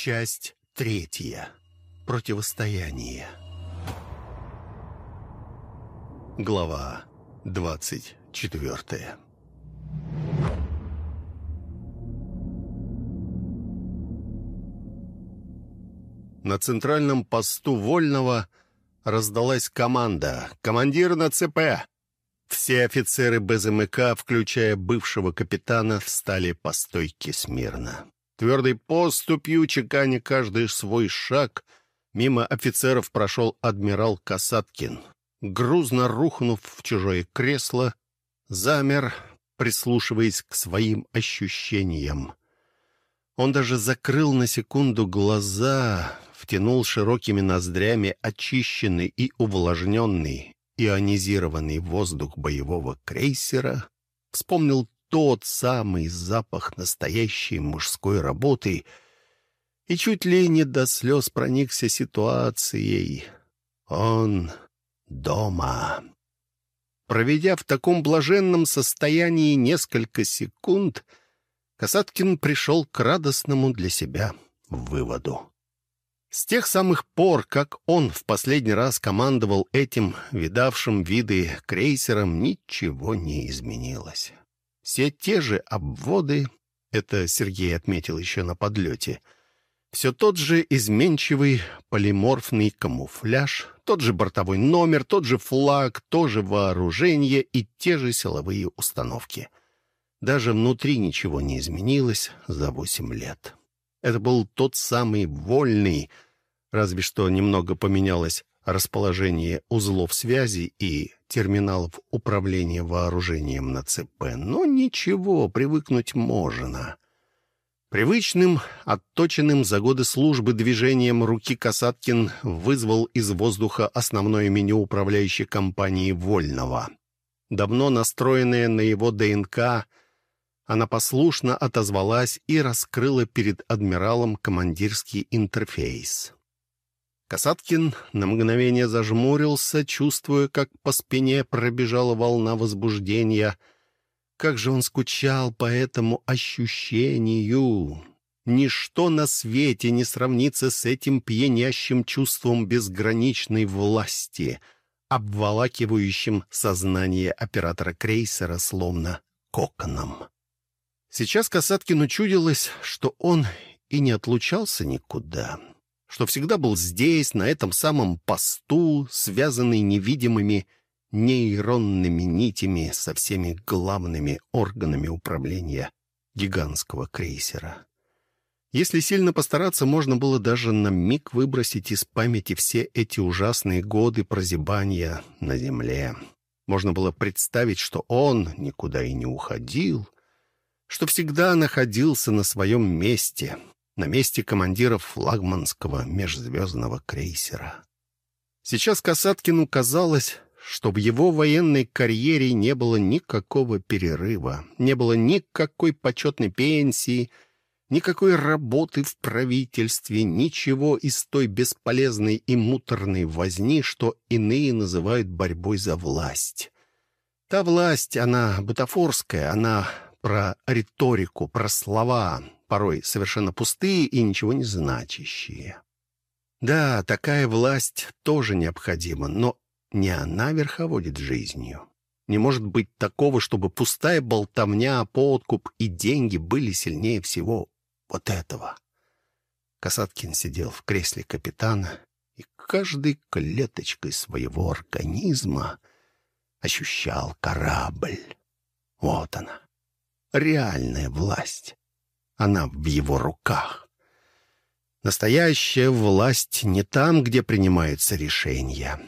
Часть третья. Противостояние. Глава двадцать четвертая. На центральном посту Вольного раздалась команда «Командир на ЦП!». Все офицеры БЗМК, включая бывшего капитана, встали по стойке смирно. Твердой поступью, чеканя каждый свой шаг, мимо офицеров прошел адмирал Касаткин. Грузно рухнув в чужое кресло, замер, прислушиваясь к своим ощущениям. Он даже закрыл на секунду глаза, втянул широкими ноздрями очищенный и увлажненный, ионизированный воздух боевого крейсера, вспомнил тот самый запах настоящей мужской работы и чуть ли не до слез проникся ситуацией. Он дома. Проведя в таком блаженном состоянии несколько секунд, Касаткин пришел к радостному для себя выводу. С тех самых пор, как он в последний раз командовал этим видавшим виды крейсером, ничего не изменилось. Все те же обводы, это Сергей отметил еще на подлете, все тот же изменчивый полиморфный камуфляж, тот же бортовой номер, тот же флаг, то же вооружение и те же силовые установки. Даже внутри ничего не изменилось за восемь лет. Это был тот самый вольный, разве что немного поменялось расположение узлов связи и терминалов управления вооружением на ЦП. Но ничего, привыкнуть можно. Привычным, отточенным за годы службы движением руки Касаткин вызвал из воздуха основное меню управляющей компании «Вольного». Давно настроенная на его ДНК, она послушно отозвалась и раскрыла перед адмиралом командирский интерфейс. Касаткин на мгновение зажмурился, чувствуя, как по спине пробежала волна возбуждения. Как же он скучал по этому ощущению! Ничто на свете не сравнится с этим пьянящим чувством безграничной власти, обволакивающим сознание оператора крейсера словно коконом. Сейчас Касаткину чудилось, что он и не отлучался никуда — что всегда был здесь, на этом самом посту, связанный невидимыми нейронными нитями со всеми главными органами управления гигантского крейсера. Если сильно постараться, можно было даже на миг выбросить из памяти все эти ужасные годы прозябания на земле. Можно было представить, что он никуда и не уходил, что всегда находился на своем месте, на месте командира флагманского межзвездного крейсера. Сейчас Касаткину казалось, что в его военной карьере не было никакого перерыва, не было никакой почетной пенсии, никакой работы в правительстве, ничего из той бесполезной и муторной возни, что иные называют борьбой за власть. Та власть, она бутафорская, она про риторику, про слова, порой совершенно пустые и ничего не значащие. Да, такая власть тоже необходима, но не она верховодит жизнью. Не может быть такого, чтобы пустая болтовня, подкуп и деньги были сильнее всего вот этого. Касаткин сидел в кресле капитана и каждой клеточкой своего организма ощущал корабль. Вот она, реальная власть. Она в его руках. Настоящая власть не там, где принимаются решения.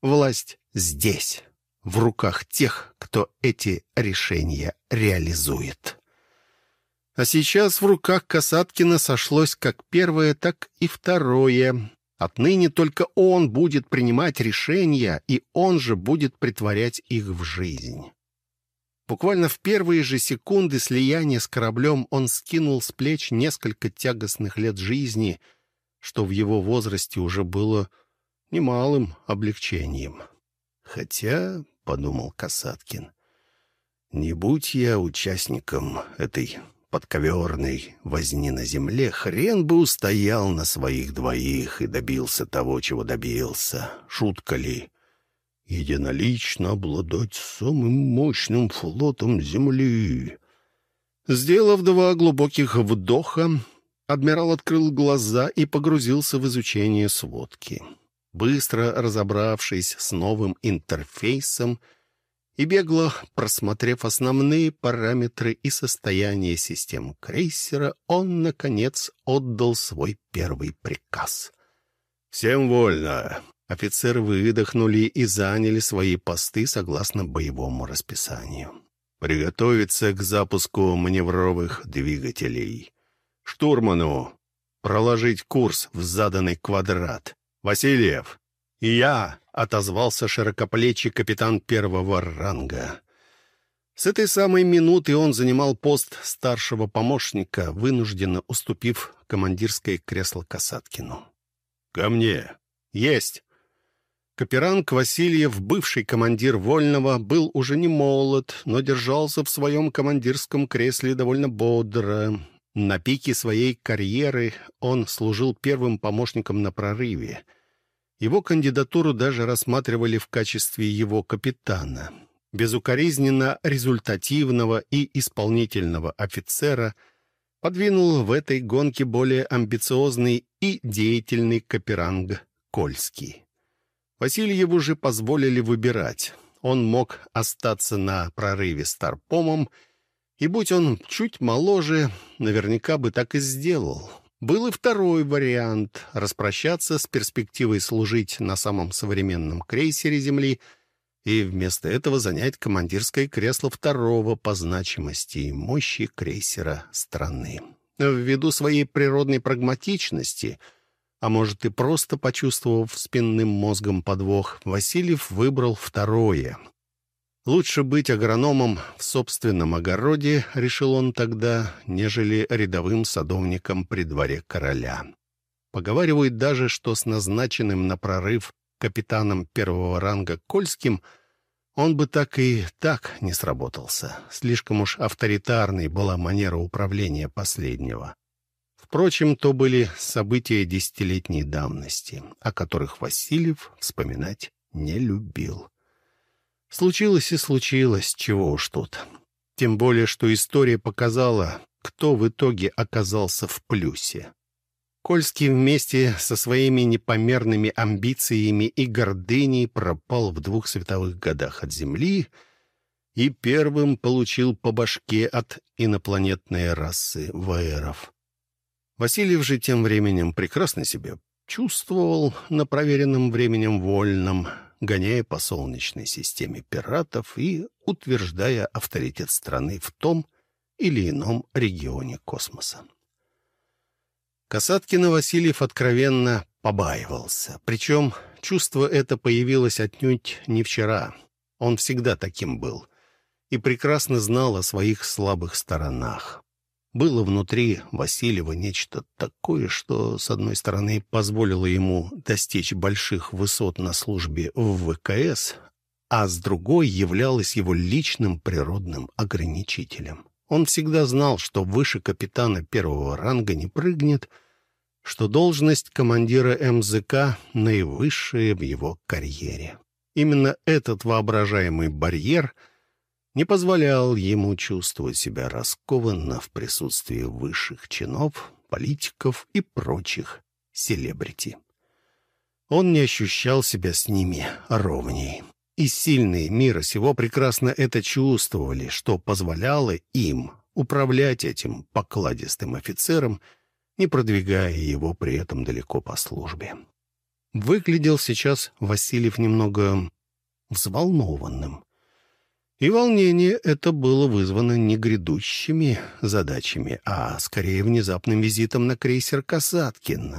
Власть здесь, в руках тех, кто эти решения реализует. А сейчас в руках Касаткина сошлось как первое, так и второе. Отныне только он будет принимать решения, и он же будет притворять их в жизнь. Буквально в первые же секунды слияния с кораблем он скинул с плеч несколько тягостных лет жизни, что в его возрасте уже было немалым облегчением. «Хотя», — подумал Касаткин, — «не будь я участником этой подковерной возни на земле, хрен бы устоял на своих двоих и добился того, чего добился. Шутка ли? Единолично обладать самым мощным флотом Земли. Сделав два глубоких вдоха, адмирал открыл глаза и погрузился в изучение сводки. Быстро разобравшись с новым интерфейсом, и бегло просмотрев основные параметры и состояние систем крейсера, он, наконец, отдал свой первый приказ. «Всем вольно!» Офицеры выдохнули и заняли свои посты согласно боевому расписанию. «Приготовиться к запуску маневровых двигателей. Штурману проложить курс в заданный квадрат. Васильев, я — отозвался широкоплечий капитан первого ранга. С этой самой минуты он занимал пост старшего помощника, вынужденно уступив командирское кресло Касаткину. «Ко мне!» «Есть!» Каперанг Васильев, бывший командир Вольного, был уже не молод, но держался в своем командирском кресле довольно бодро. На пике своей карьеры он служил первым помощником на прорыве — его кандидатуру даже рассматривали в качестве его капитана. Безукоризненно результативного и исполнительного офицера подвинул в этой гонке более амбициозный и деятельный Каперанг Кольский. Васильеву же позволили выбирать. Он мог остаться на прорыве старпомом, и будь он чуть моложе, наверняка бы так и сделал. Был и второй вариант — распрощаться с перспективой служить на самом современном крейсере Земли и вместо этого занять командирское кресло второго по значимости и мощи крейсера страны. Ввиду своей природной прагматичности, а может и просто почувствовав спинным мозгом подвох, Васильев выбрал второе — Лучше быть агрономом в собственном огороде, решил он тогда, нежели рядовым садовником при дворе короля. Поговаривают даже, что с назначенным на прорыв капитаном первого ранга Кольским он бы так и так не сработался. Слишком уж авторитарной была манера управления последнего. Впрочем, то были события десятилетней давности, о которых Васильев вспоминать не любил. Случилось и случилось, чего уж тут. Тем более, что история показала, кто в итоге оказался в плюсе. Кольский вместе со своими непомерными амбициями и гордыней пропал в двух световых годах от Земли и первым получил по башке от инопланетной расы ваеров. Васильев же тем временем прекрасно себя чувствовал на проверенном временем вольном, гоняя по солнечной системе пиратов и утверждая авторитет страны в том или ином регионе космоса. Касаткина Васильев откровенно побаивался. Причем чувство это появилось отнюдь не вчера. Он всегда таким был и прекрасно знал о своих слабых сторонах. Было внутри Васильева нечто такое, что, с одной стороны, позволило ему достичь больших высот на службе в ВКС, а с другой являлось его личным природным ограничителем. Он всегда знал, что выше капитана первого ранга не прыгнет, что должность командира МЗК наивысшая в его карьере. Именно этот воображаемый барьер — не позволял ему чувствовать себя раскованно в присутствии высших чинов, политиков и прочих селебрити. Он не ощущал себя с ними ровней. И сильные мира сего прекрасно это чувствовали, что позволяло им управлять этим покладистым офицером, не продвигая его при этом далеко по службе. Выглядел сейчас Васильев немного взволнованным. И волнение это было вызвано не грядущими задачами, а скорее внезапным визитом на крейсер «Касаткин».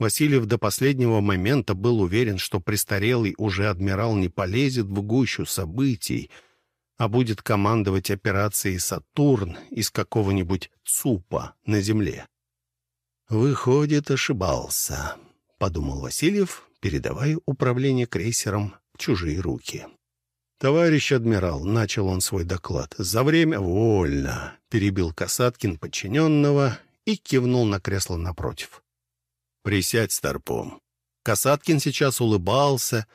Васильев до последнего момента был уверен, что престарелый уже адмирал не полезет в гущу событий, а будет командовать операцией «Сатурн» из какого-нибудь ЦУПа на Земле. «Выходит, ошибался», — подумал Васильев, передавая управление крейсером в чужие руки. «Товарищ адмирал», — начал он свой доклад, — «за время...» «Вольно», — перебил Касаткин подчиненного и кивнул на кресло напротив. «Присядь, старпом». Касаткин сейчас улыбался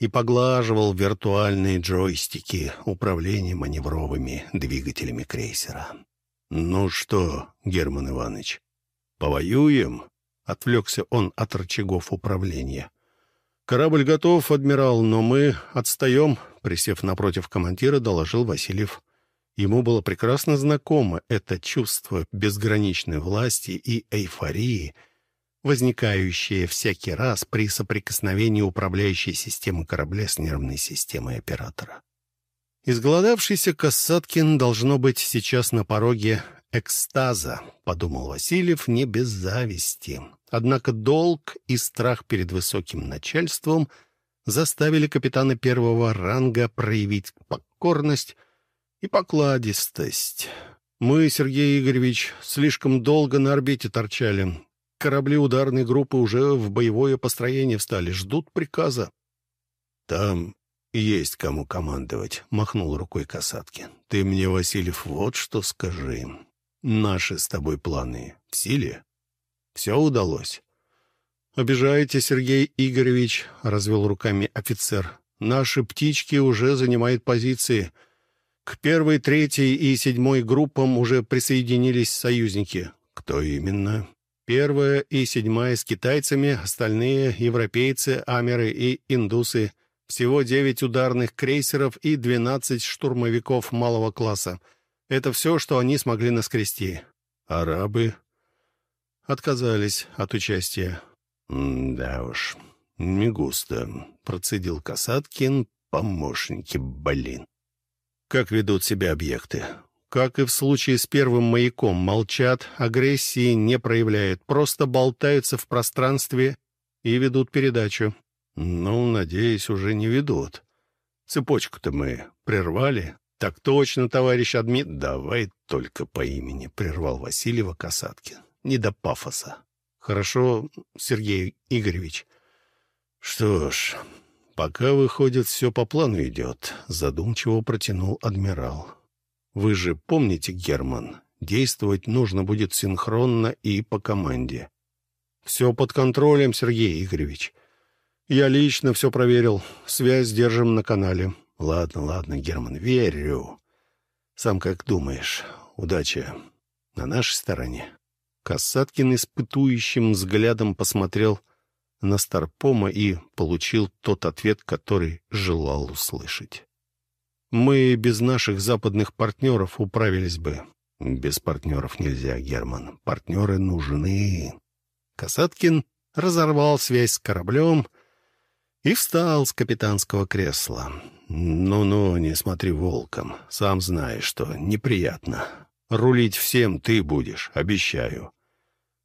и поглаживал виртуальные джойстики управления маневровыми двигателями крейсера. «Ну что, Герман Иванович, повоюем?» — отвлекся он от рычагов управления. «Корабль готов, адмирал, но мы отстаем», — присев напротив командира, доложил Васильев. Ему было прекрасно знакомо это чувство безграничной власти и эйфории, возникающее всякий раз при соприкосновении управляющей системы корабля с нервной системой оператора. Изголодавшийся Касаткин должно быть сейчас на пороге экстаза, подумал Васильев не без зависти. Однако долг и страх перед высоким начальством заставили капитана первого ранга проявить покорность и покладистость. Мы, Сергей Игоревич, слишком долго на орбите торчали. Корабли ударной группы уже в боевое построение встали, ждут приказа. Там есть кому командовать, махнул рукой Касаткин. Ты мне, Васильев, вот что скажи. Наши с тобой планы в силе? Все удалось. «Обижаете, Сергей Игоревич», — развел руками офицер. «Наши птички уже занимают позиции. К первой, третьей и седьмой группам уже присоединились союзники». «Кто именно?» «Первая и седьмая с китайцами, остальные — европейцы, амеры и индусы. Всего девять ударных крейсеров и двенадцать штурмовиков малого класса. Это все, что они смогли наскрести. Арабы отказались от участия. «Да уж, не густо», — процедил Касаткин, помощники, блин. «Как ведут себя объекты?» Как и в случае с первым маяком, молчат, агрессии не проявляют, просто болтаются в пространстве и ведут передачу. Ну, надеюсь, уже не ведут. Цепочку-то мы прервали. Так точно, товарищ админ. Давай только по имени, прервал Васильева Касаткин не до пафоса. Хорошо, Сергей Игоревич. Что ж, пока, выходит, все по плану идет, задумчиво протянул адмирал. Вы же помните, Герман, действовать нужно будет синхронно и по команде. Все под контролем, Сергей Игоревич. Я лично все проверил. Связь держим на канале. Ладно, ладно, Герман, верю. Сам как думаешь, удача на нашей стороне. Касаткин испытующим взглядом посмотрел на Старпома и получил тот ответ, который желал услышать. «Мы без наших западных партнеров управились бы». «Без партнеров нельзя, Герман. Партнеры нужны». Касаткин разорвал связь с кораблем и встал с капитанского кресла. «Ну-ну, не смотри волком. Сам знаешь, что неприятно. Рулить всем ты будешь, обещаю.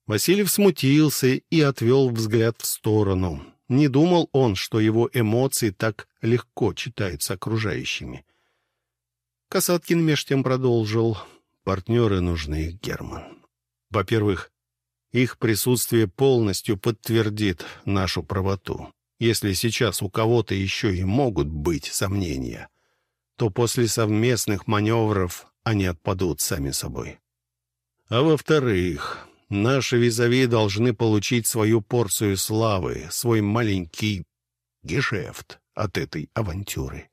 Васильев смутился и отвел взгляд в сторону. Не думал он, что его эмоции так легко читаются окружающими. Касаткин меж тем продолжил. «Партнеры нужны, Герман. Во-первых, их присутствие полностью подтвердит нашу правоту. Если сейчас у кого-то еще и могут быть сомнения, то после совместных маневров они отпадут сами собой. А во-вторых, Наши визави должны получить свою порцию славы, свой маленький гешефт от этой авантюры.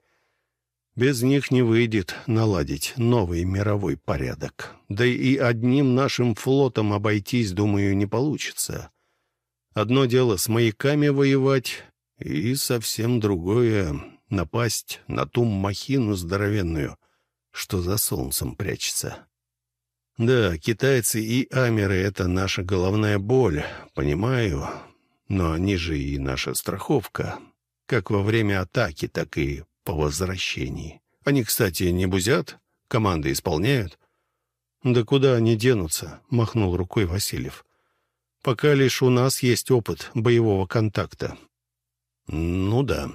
Без них не выйдет наладить новый мировой порядок. Да и одним нашим флотом обойтись, думаю, не получится. Одно дело с маяками воевать, и совсем другое — напасть на ту махину здоровенную, что за солнцем прячется. Да, китайцы и амеры — это наша головная боль, понимаю. Но они же и наша страховка. Как во время атаки, так и по возвращении. Они, кстати, не бузят, команды исполняют. «Да куда они денутся?» — махнул рукой Васильев. «Пока лишь у нас есть опыт боевого контакта». «Ну да.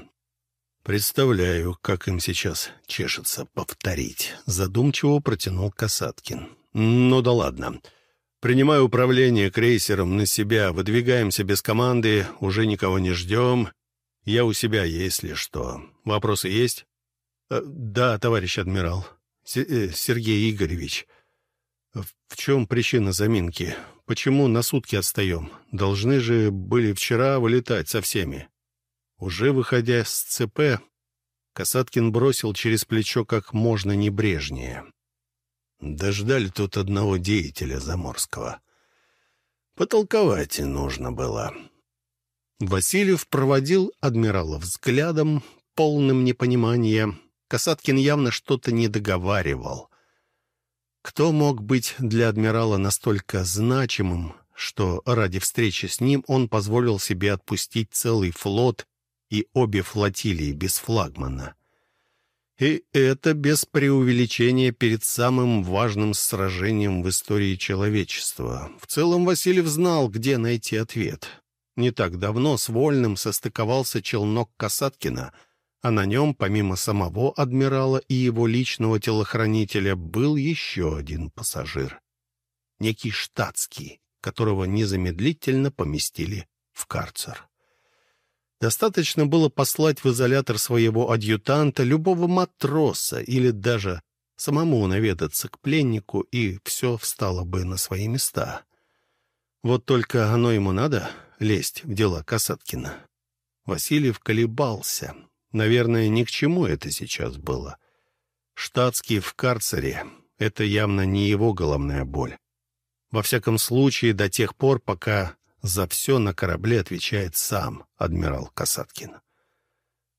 Представляю, как им сейчас чешется повторить», — задумчиво протянул Касаткин. «Ну да ладно. Принимаю управление крейсером на себя. Выдвигаемся без команды, уже никого не ждем. Я у себя, если что. Вопросы есть?» Э, «Да, товарищ адмирал. Э, Сергей Игоревич. В чем причина заминки? Почему на сутки отстаем? Должны же были вчера вылетать со всеми». Уже выходя с ЦП, Касаткин бросил через плечо как можно небрежнее. Дождали тут одного деятеля Заморского. Потолковать нужно было. Васильев проводил адмирала взглядом, полным непонимания. Касаткин явно что-то не договаривал. Кто мог быть для адмирала настолько значимым, что ради встречи с ним он позволил себе отпустить целый флот и обе флотилии без флагмана? И это без преувеличения перед самым важным сражением в истории человечества. В целом Васильев знал, где найти ответ. Не так давно с Вольным состыковался челнок Касаткина, а на нем, помимо самого адмирала и его личного телохранителя, был еще один пассажир. Некий штатский, которого незамедлительно поместили в карцер. Достаточно было послать в изолятор своего адъютанта, любого матроса или даже самому наведаться к пленнику, и все встало бы на свои места. Вот только оно ему надо лезть в дела Касаткина. Васильев колебался. Наверное, ни к чему это сейчас было. Штатский в карцере — это явно не его головная боль. Во всяком случае, до тех пор, пока за все на корабле отвечает сам адмирал Касаткин.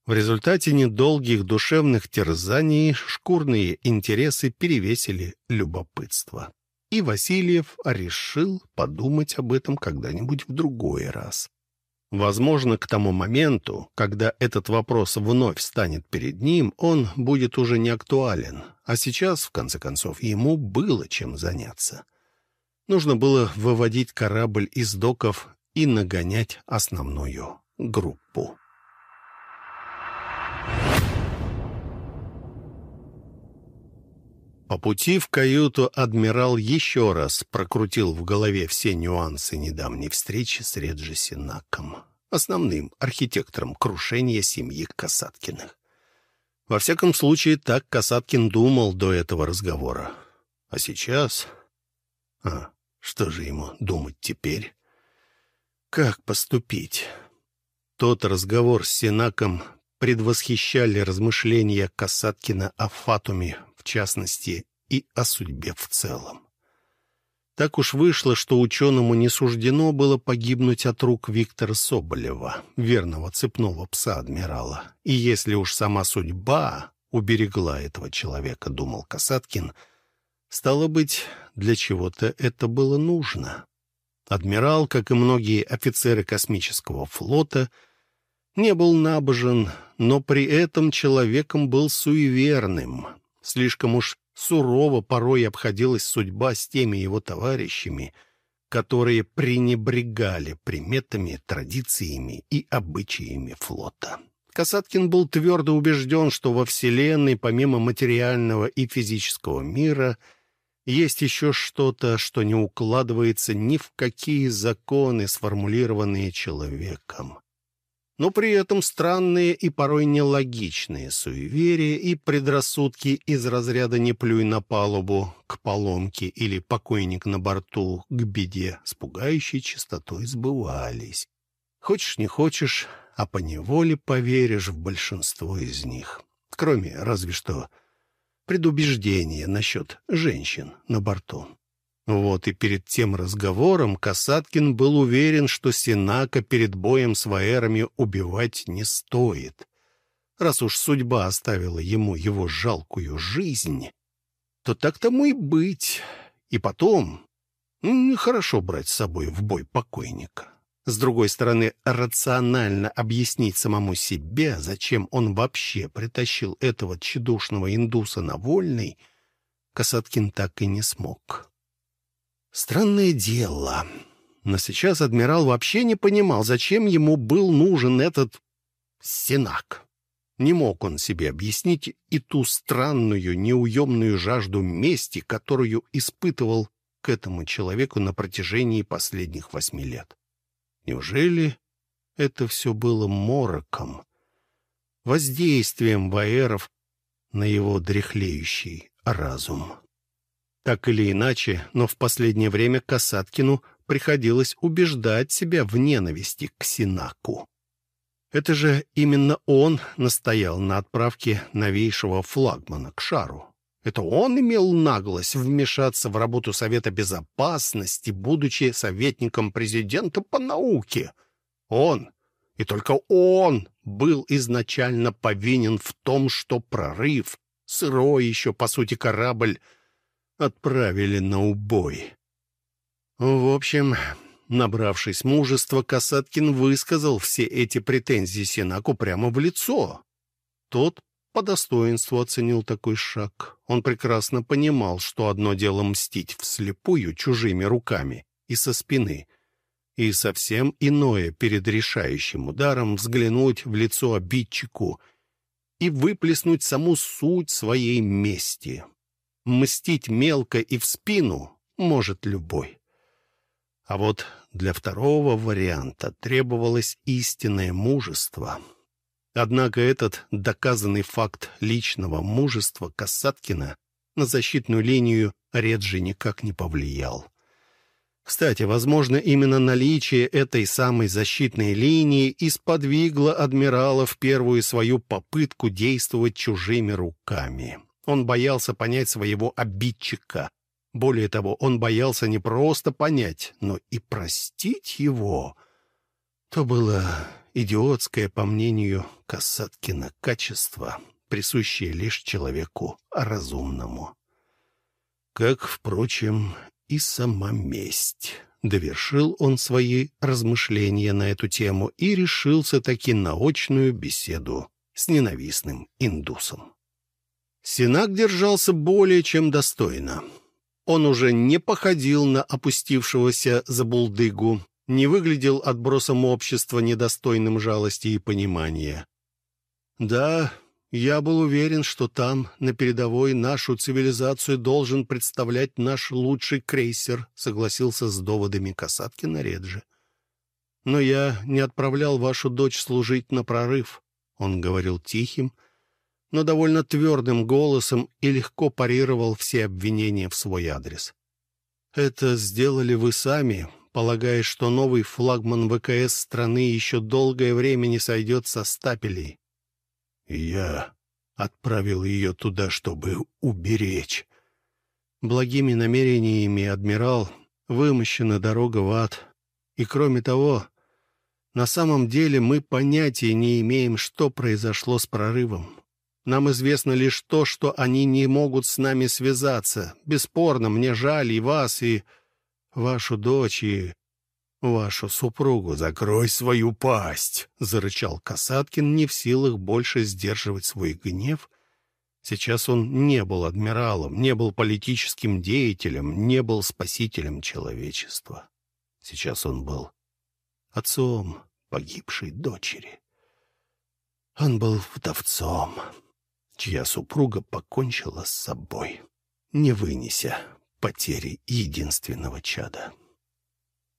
В результате недолгих душевных терзаний шкурные интересы перевесили любопытство. И Васильев решил подумать об этом когда-нибудь в другой раз. Возможно, к тому моменту, когда этот вопрос вновь станет перед ним, он будет уже не актуален, а сейчас, в конце концов, ему было чем заняться. Нужно было выводить корабль из доков и нагонять основную группу. По пути в каюту адмирал еще раз прокрутил в голове все нюансы недавней встречи с Реджи Синаком, основным архитектором крушения семьи Касаткиных. Во всяком случае, так Касаткин думал до этого разговора. А сейчас... А, что же ему думать теперь? Как поступить? Тот разговор с Синаком предвосхищали размышления Касаткина о Фатуме, в частности, и о судьбе в целом. Так уж вышло, что ученому не суждено было погибнуть от рук Виктора Соболева, верного цепного пса адмирала. И если уж сама судьба уберегла этого человека, думал Касаткин, стало быть, для чего-то это было нужно. Адмирал, как и многие офицеры космического флота, не был набожен, но при этом человеком был суеверным. Слишком уж сурово порой обходилась судьба с теми его товарищами, которые пренебрегали приметами, традициями и обычаями флота. Касаткин был твердо убежден, что во Вселенной, помимо материального и физического мира — есть еще что-то, что не укладывается ни в какие законы, сформулированные человеком. Но при этом странные и порой нелогичные суеверия и предрассудки из разряда «не плюй на палубу» к поломке или «покойник на борту» к беде с пугающей частотой сбывались. Хочешь не хочешь, а поневоле поверишь в большинство из них. Кроме разве что предубеждение насчет женщин на борту. Вот и перед тем разговором Касаткин был уверен, что Синака перед боем с ваэрами убивать не стоит. Раз уж судьба оставила ему его жалкую жизнь, то так тому и быть. И потом, нехорошо брать с собой в бой покойника. С другой стороны, рационально объяснить самому себе, зачем он вообще притащил этого тщедушного индуса на вольный, Касаткин так и не смог. Странное дело. Но сейчас адмирал вообще не понимал, зачем ему был нужен этот синак. Не мог он себе объяснить и ту странную, неуемную жажду мести, которую испытывал к этому человеку на протяжении последних восьми лет. Неужели это все было мороком, воздействием ваеров на его дряхлеющий разум. Так или иначе, но в последнее время Касаткину приходилось убеждать себя в ненависти к Синаку. Это же именно он настоял на отправке новейшего флагмана к шару. Это он имел наглость вмешаться в работу Совета Безопасности, будучи советником президента по науке. Он, и только он, был изначально повинен в том, что прорыв, сырой еще, по сути, корабль, отправили на убой. В общем, набравшись мужества, Касаткин высказал все эти претензии Синаку прямо в лицо. Тот по достоинству оценил такой шаг. Он прекрасно понимал, что одно дело мстить вслепую чужими руками и со спины, и совсем иное перед решающим ударом взглянуть в лицо обидчику и выплеснуть саму суть своей мести. Мстить мелко и в спину может любой. А вот для второго варианта требовалось истинное мужество — Однако этот доказанный факт личного мужества Касаткина на защитную линию Реджи никак не повлиял. Кстати, возможно, именно наличие этой самой защитной линии исподвигло адмирала в первую свою попытку действовать чужими руками. Он боялся понять своего обидчика. Более того, он боялся не просто понять, но и простить его. То было идиотское, по мнению Касаткина, качество, присущее лишь человеку разумному. Как, впрочем, и сама месть. Довершил он свои размышления на эту тему и решился таки на очную беседу с ненавистным индусом. Синак держался более чем достойно. Он уже не походил на опустившегося забулдыгу, не выглядел отбросом общества, недостойным жалости и понимания. Да, я был уверен, что там, на передовой, нашу цивилизацию должен представлять наш лучший крейсер, согласился с доводами Касаткина Реджи. Но я не отправлял вашу дочь служить на прорыв. Он говорил тихим, но довольно твердым голосом и легко парировал все обвинения в свой адрес. «Это сделали вы сами, полагая, что новый флагман ВКС страны еще долгое время не сойдет со стапелей. Я отправил ее туда, чтобы уберечь. Благими намерениями, адмирал, вымощена дорога в ад. И кроме того, на самом деле мы понятия не имеем, что произошло с прорывом. Нам известно лишь то, что они не могут с нами связаться. Бесспорно, мне жаль и вас, и вашу дочь и вашу супругу. Закрой свою пасть!» — зарычал Касаткин, не в силах больше сдерживать свой гнев. Сейчас он не был адмиралом, не был политическим деятелем, не был спасителем человечества. Сейчас он был отцом погибшей дочери. Он был вдовцом, чья супруга покончила с собой, не вынеся потери единственного чада.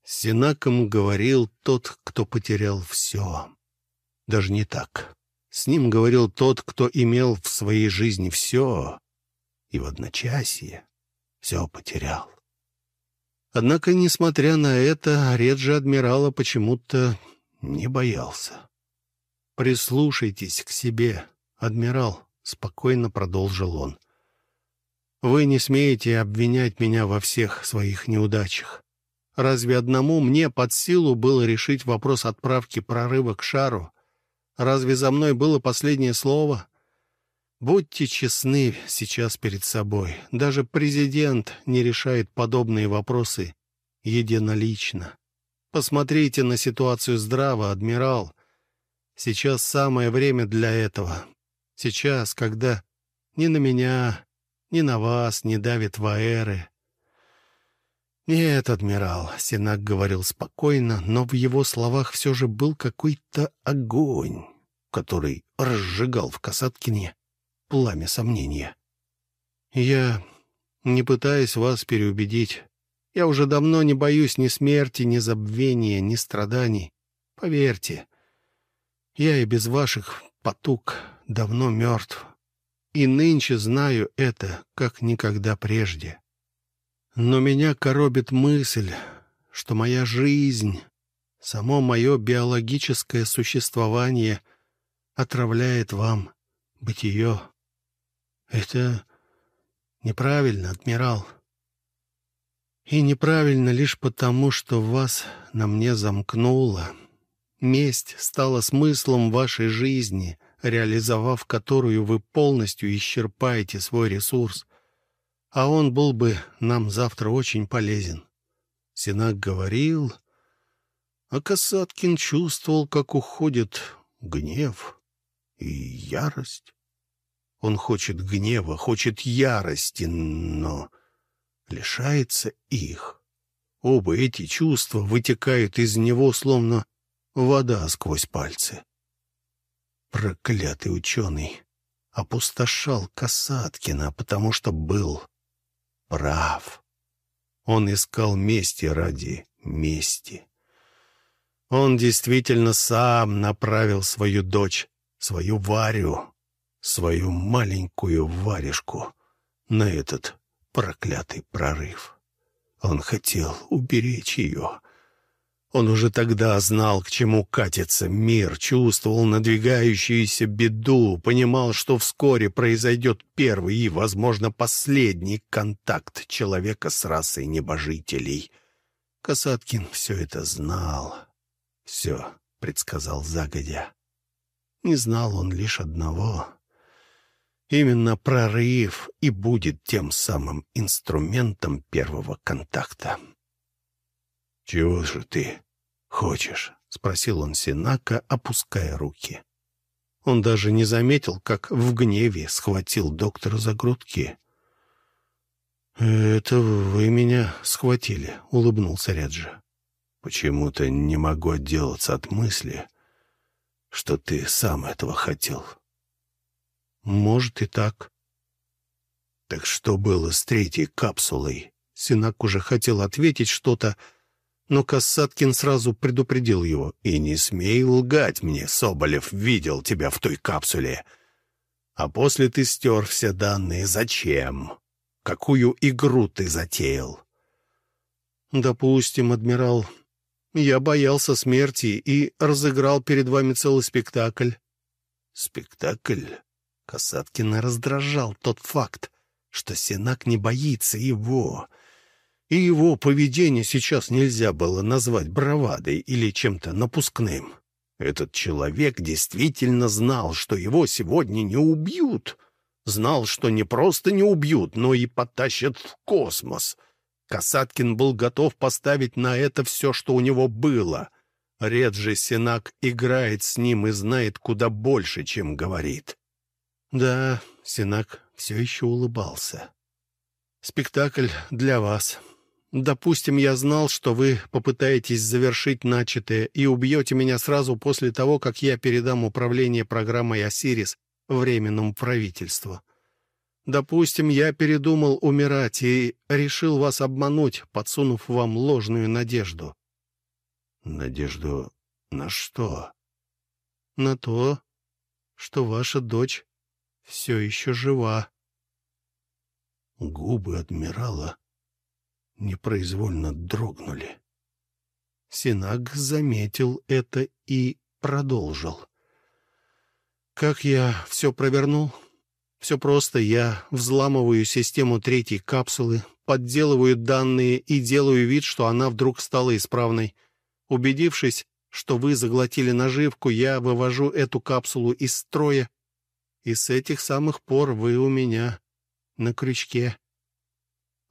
С Синаком говорил тот, кто потерял все. Даже не так. С ним говорил тот, кто имел в своей жизни все, и в одночасье все потерял. Однако, несмотря на это, Реджи адмирала почему-то не боялся. «Прислушайтесь к себе, адмирал», — спокойно продолжил он. Вы не смеете обвинять меня во всех своих неудачах. Разве одному мне под силу было решить вопрос отправки прорыва к шару? Разве за мной было последнее слово? Будьте честны сейчас перед собой. Даже президент не решает подобные вопросы единолично. Посмотрите на ситуацию здраво, адмирал. Сейчас самое время для этого. Сейчас, когда ни на меня, ни на вас не давит Ваэры. «Нет, адмирал», — Сенак говорил спокойно, но в его словах все же был какой-то огонь, который разжигал в Касаткине пламя сомнения. «Я не пытаюсь вас переубедить. Я уже давно не боюсь ни смерти, ни забвения, ни страданий. Поверьте, я и без ваших потуг давно мертв. И нынче знаю это, как никогда прежде. Но меня коробит мысль, что моя жизнь, само мое биологическое существование отравляет вам бытие. Это неправильно, адмирал. И неправильно лишь потому, что вас на мне замкнуло. Месть стала смыслом вашей жизни, реализовав которую вы полностью исчерпаете свой ресурс. А он был бы нам завтра очень полезен. Синак говорил, а Касаткин чувствовал, как уходит гнев и ярость. Он хочет гнева, хочет ярости, но лишается их. Оба эти чувства вытекают из него, словно вода сквозь пальцы. Проклятый ученый опустошал Касаткина, потому что был прав. Он искал мести ради мести. Он действительно сам направил свою дочь, свою Варю, свою маленькую варежку на этот проклятый прорыв. Он хотел уберечь ее. Он уже тогда знал, к чему катится мир, чувствовал надвигающуюся беду, понимал, что вскоре произойдет первый и, возможно, последний контакт человека с расой небожителей. Касаткин все это знал. Все предсказал загодя. Не знал он лишь одного — Именно прорыв и будет тем самым инструментом первого контакта. «Чего же ты хочешь?» — спросил он Синака, опуская руки. Он даже не заметил, как в гневе схватил доктора за грудки. «Это вы меня схватили», — улыбнулся Реджи. «Почему-то не могу отделаться от мысли, что ты сам этого хотел». Может и так. Так что было с третьей капсулой? Синак уже хотел ответить что-то, но Касаткин сразу предупредил его. «И не смей лгать мне, Соболев видел тебя в той капсуле. А после ты стер все данные. Зачем? Какую игру ты затеял?» «Допустим, адмирал, я боялся смерти и разыграл перед вами целый спектакль». «Спектакль?» Касаткина раздражал тот факт, что Сенак не боится его. И его поведение сейчас нельзя было назвать бравадой или чем-то напускным. Этот человек действительно знал, что его сегодня не убьют. Знал, что не просто не убьют, но и потащат в космос. Касаткин был готов поставить на это все, что у него было. Реджи Сенак играет с ним и знает куда больше, чем говорит. Да, Синак все еще улыбался. Спектакль для вас. Допустим, я знал, что вы попытаетесь завершить начатое и убьете меня сразу после того, как я передам управление программой «Осирис» Временному правительству. Допустим, я передумал умирать и решил вас обмануть, подсунув вам ложную надежду. Надежду на что? На то, что ваша дочь все еще жива. Губы адмирала непроизвольно дрогнули. Синак заметил это и продолжил. «Как я все провернул? Все просто. Я взламываю систему третьей капсулы, подделываю данные и делаю вид, что она вдруг стала исправной. Убедившись, что вы заглотили наживку, я вывожу эту капсулу из строя и с этих самых пор вы у меня на крючке.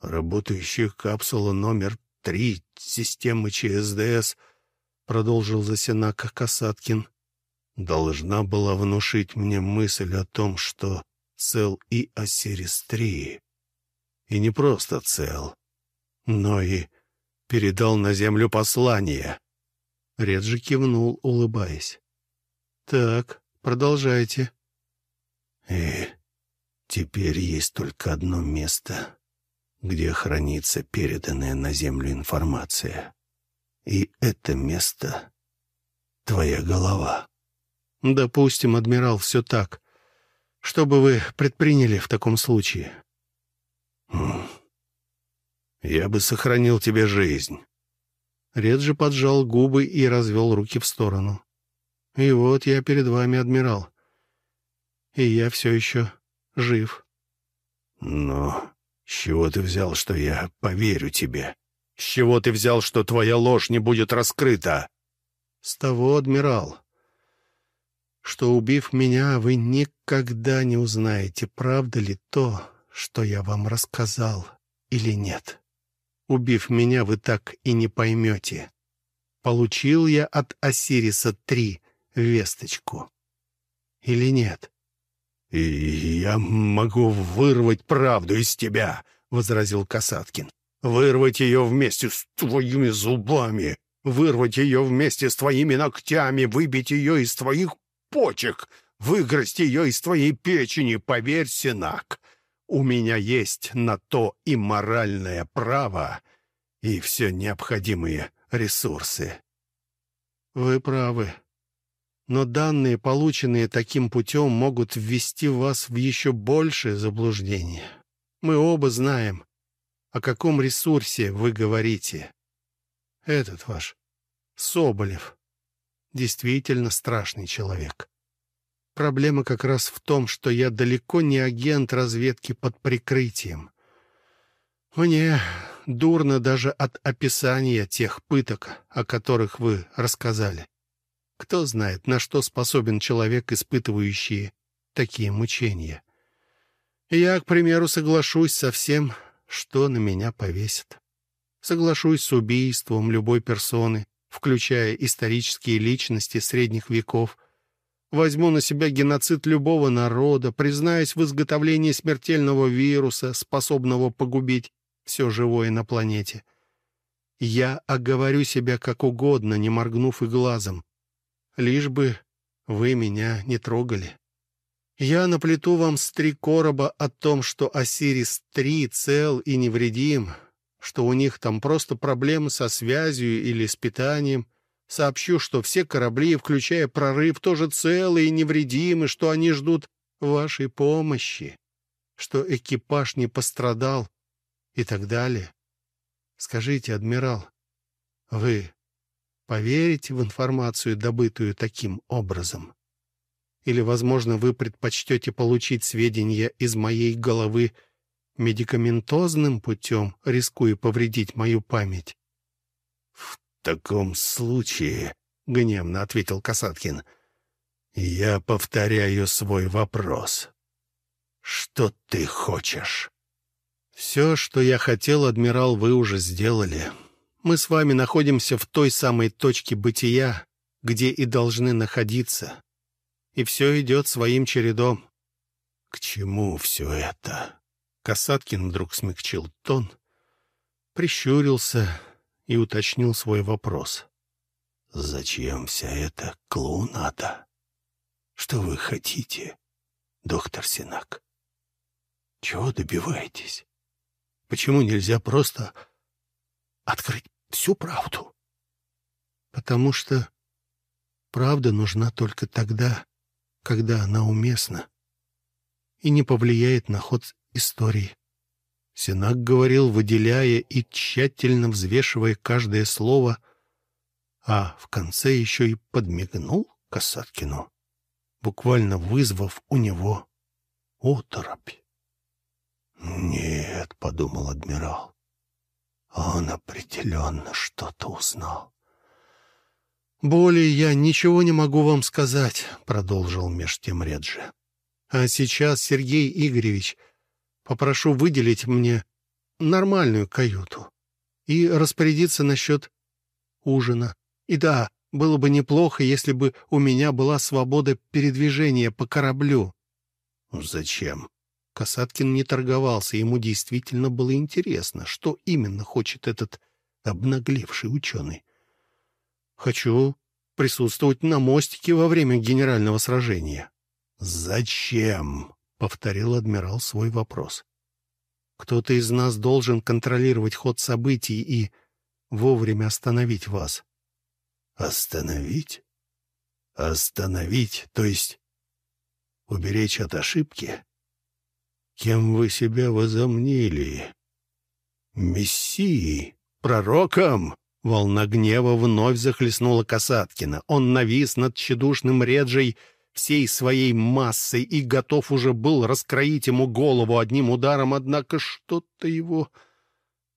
Работающая капсула номер три системы ЧСДС, продолжил Засинак Касаткин, должна была внушить мне мысль о том, что цел и Осирис-3. И не просто цел, но и передал на землю послание. Реджи кивнул, улыбаясь. «Так, продолжайте». И теперь есть только одно место, где хранится переданная на Землю информация. И это место — твоя голова. Допустим, адмирал, все так. Что бы вы предприняли в таком случае? Я бы сохранил тебе жизнь. Реджи поджал губы и развел руки в сторону. И вот я перед вами, адмирал. И я все еще жив. Но с чего ты взял, что я поверю тебе? С чего ты взял, что твоя ложь не будет раскрыта? С того, адмирал, что, убив меня, вы никогда не узнаете, правда ли то, что я вам рассказал, или нет. Убив меня, вы так и не поймете. Получил я от Осириса три весточку. Или нет? — И я могу вырвать правду из тебя, — возразил Касаткин. — Вырвать ее вместе с твоими зубами, вырвать ее вместе с твоими ногтями, выбить ее из твоих почек, выгрызть ее из твоей печени, поверь, Синак. У меня есть на то и моральное право, и все необходимые ресурсы. Вы правы. Но данные, полученные таким путем, могут ввести вас в еще большее заблуждение. Мы оба знаем, о каком ресурсе вы говорите. Этот ваш Соболев действительно страшный человек. Проблема как раз в том, что я далеко не агент разведки под прикрытием. Мне дурно даже от описания тех пыток, о которых вы рассказали. Кто знает, на что способен человек, испытывающий такие мучения. Я, к примеру, соглашусь со всем, что на меня повесят. Соглашусь с убийством любой персоны, включая исторические личности средних веков, Возьму на себя геноцид любого народа, признаюсь в изготовлении смертельного вируса, способного погубить все живое на планете. Я оговорю себя как угодно, не моргнув и глазом. Лишь бы вы меня не трогали. Я наплету вам с три короба о том, что Осирис-3 цел и невредим, что у них там просто проблемы со связью или с питанием, Сообщу, что все корабли, включая прорыв, тоже целы и невредимы, что они ждут вашей помощи, что экипаж не пострадал и так далее. Скажите, адмирал, вы поверите в информацию, добытую таким образом? Или, возможно, вы предпочтете получить сведения из моей головы медикаментозным путем, рискуя повредить мою память? В таком случае, — гневно ответил Касаткин, — я повторяю свой вопрос. Что ты хочешь? Все, что я хотел, адмирал, вы уже сделали. Мы с вами находимся в той самой точке бытия, где и должны находиться. И все идет своим чередом. К чему все это? Касаткин вдруг смягчил тон, прищурился и уточнил свой вопрос. «Зачем вся эта клоунада? Что вы хотите, доктор Синак? Чего добиваетесь? Почему нельзя просто открыть всю правду?» «Потому что правда нужна только тогда, когда она уместна и не повлияет на ход истории. Сенак говорил, выделяя и тщательно взвешивая каждое слово, а в конце еще и подмигнул Касаткину, буквально вызвав у него оторопь. «Нет», — подумал адмирал, — «он определенно что-то узнал». «Более я ничего не могу вам сказать», — продолжил меж тем Реджи. «А сейчас, Сергей Игоревич, Попрошу выделить мне нормальную каюту и распорядиться насчет ужина. И да, было бы неплохо, если бы у меня была свобода передвижения по кораблю. Зачем? Касаткин не торговался, ему действительно было интересно, что именно хочет этот обнаглевший ученый. «Хочу присутствовать на мостике во время генерального сражения». «Зачем?» — повторил адмирал свой вопрос. «Кто-то из нас должен контролировать ход событий и вовремя остановить вас». «Остановить? Остановить? То есть уберечь от ошибки? Кем вы себя возомнили? Мессией? Пророком?» Волна гнева вновь захлестнула Касаткина. Он навис над тщедушным Реджей всей своей массой и готов уже был раскроить ему голову одним ударом, однако что-то его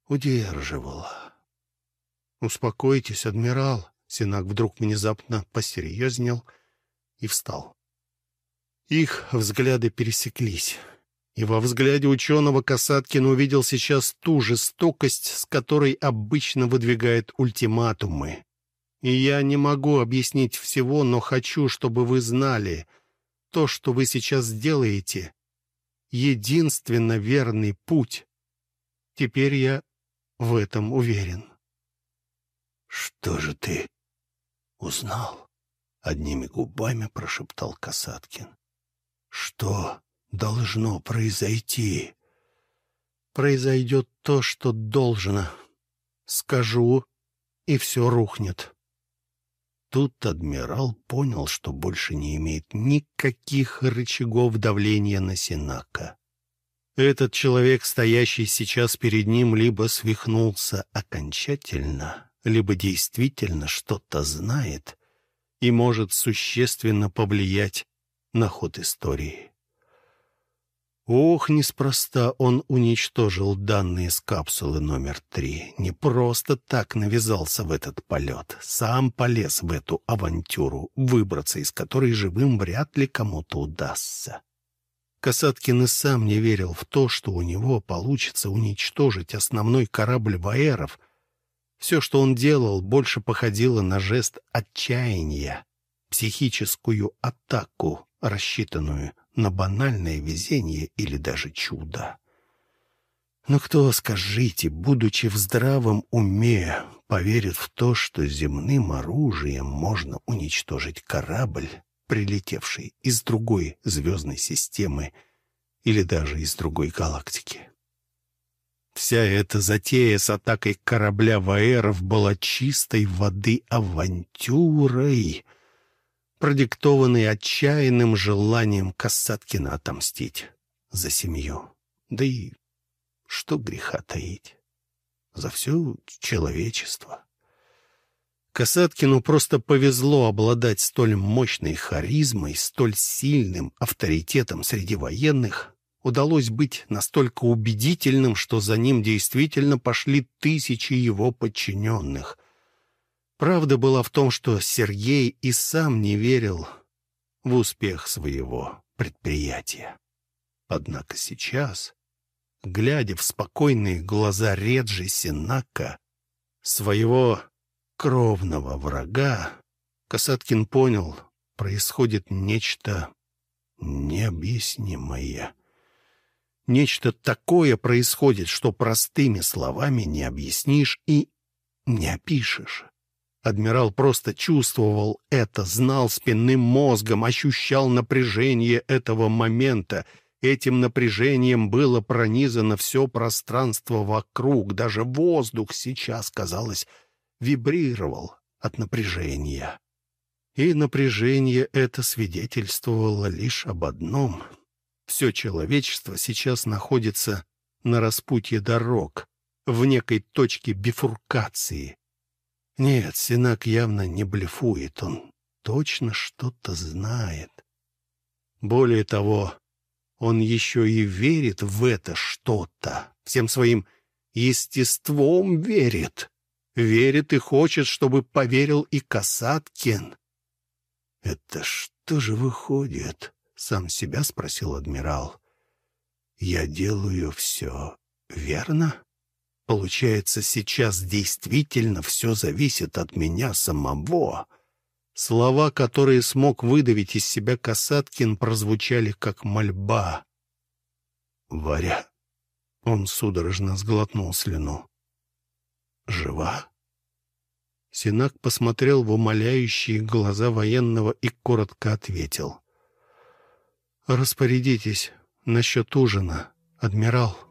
удерживало. «Успокойтесь, адмирал!» Синак вдруг внезапно посерьезнел и встал. Их взгляды пересеклись. И во взгляде ученого Касаткин увидел сейчас ту жестокость, с которой обычно выдвигает ультиматумы. И я не могу объяснить всего, но хочу, чтобы вы знали, то, что вы сейчас сделаете, единственно верный путь. Теперь я в этом уверен. «Что же ты узнал?» — одними губами прошептал Касаткин. «Что должно произойти?» «Произойдет то, что должно. Скажу, и все рухнет». Тут адмирал понял, что больше не имеет никаких рычагов давления на Синака. Этот человек, стоящий сейчас перед ним, либо свихнулся окончательно, либо действительно что-то знает и может существенно повлиять на ход истории. Ох, неспроста он уничтожил данные с капсулы номер три. Не просто так навязался в этот полет. Сам полез в эту авантюру, выбраться из которой живым вряд ли кому-то удастся. Касаткин и сам не верил в то, что у него получится уничтожить основной корабль Ваеров. Все, что он делал, больше походило на жест отчаяния, психическую атаку, рассчитанную на банальное везение или даже чудо. Но кто, скажите, будучи в здравом уме, поверит в то, что земным оружием можно уничтожить корабль, прилетевший из другой звездной системы или даже из другой галактики? Вся эта затея с атакой корабля Ваэров была чистой воды авантюрой — продиктованный отчаянным желанием Касаткина отомстить за семью. Да и что греха таить? За все человечество. Касаткину просто повезло обладать столь мощной харизмой, столь сильным авторитетом среди военных. Удалось быть настолько убедительным, что за ним действительно пошли тысячи его подчиненных — Правда была в том, что Сергей и сам не верил в успех своего предприятия. Однако сейчас, глядя в спокойные глаза Реджи Синака, своего кровного врага, Касаткин понял, происходит нечто необъяснимое. Нечто такое происходит, что простыми словами не объяснишь и не опишешь. Адмирал просто чувствовал это, знал спинным мозгом, ощущал напряжение этого момента. Этим напряжением было пронизано все пространство вокруг. Даже воздух сейчас, казалось, вибрировал от напряжения. И напряжение это свидетельствовало лишь об одном. Все человечество сейчас находится на распутье дорог, в некой точке бифуркации. Нет, Синак явно не блефует, он точно что-то знает. Более того, он еще и верит в это что-то, всем своим естеством верит. Верит и хочет, чтобы поверил и Касаткин. «Это что же выходит?» — сам себя спросил адмирал. «Я делаю все верно?» Получается, сейчас действительно все зависит от меня самого. Слова, которые смог выдавить из себя Касаткин, прозвучали как мольба. «Варя!» — он судорожно сглотнул слюну. «Жива?» Синак посмотрел в умоляющие глаза военного и коротко ответил. «Распорядитесь насчет ужина, адмирал».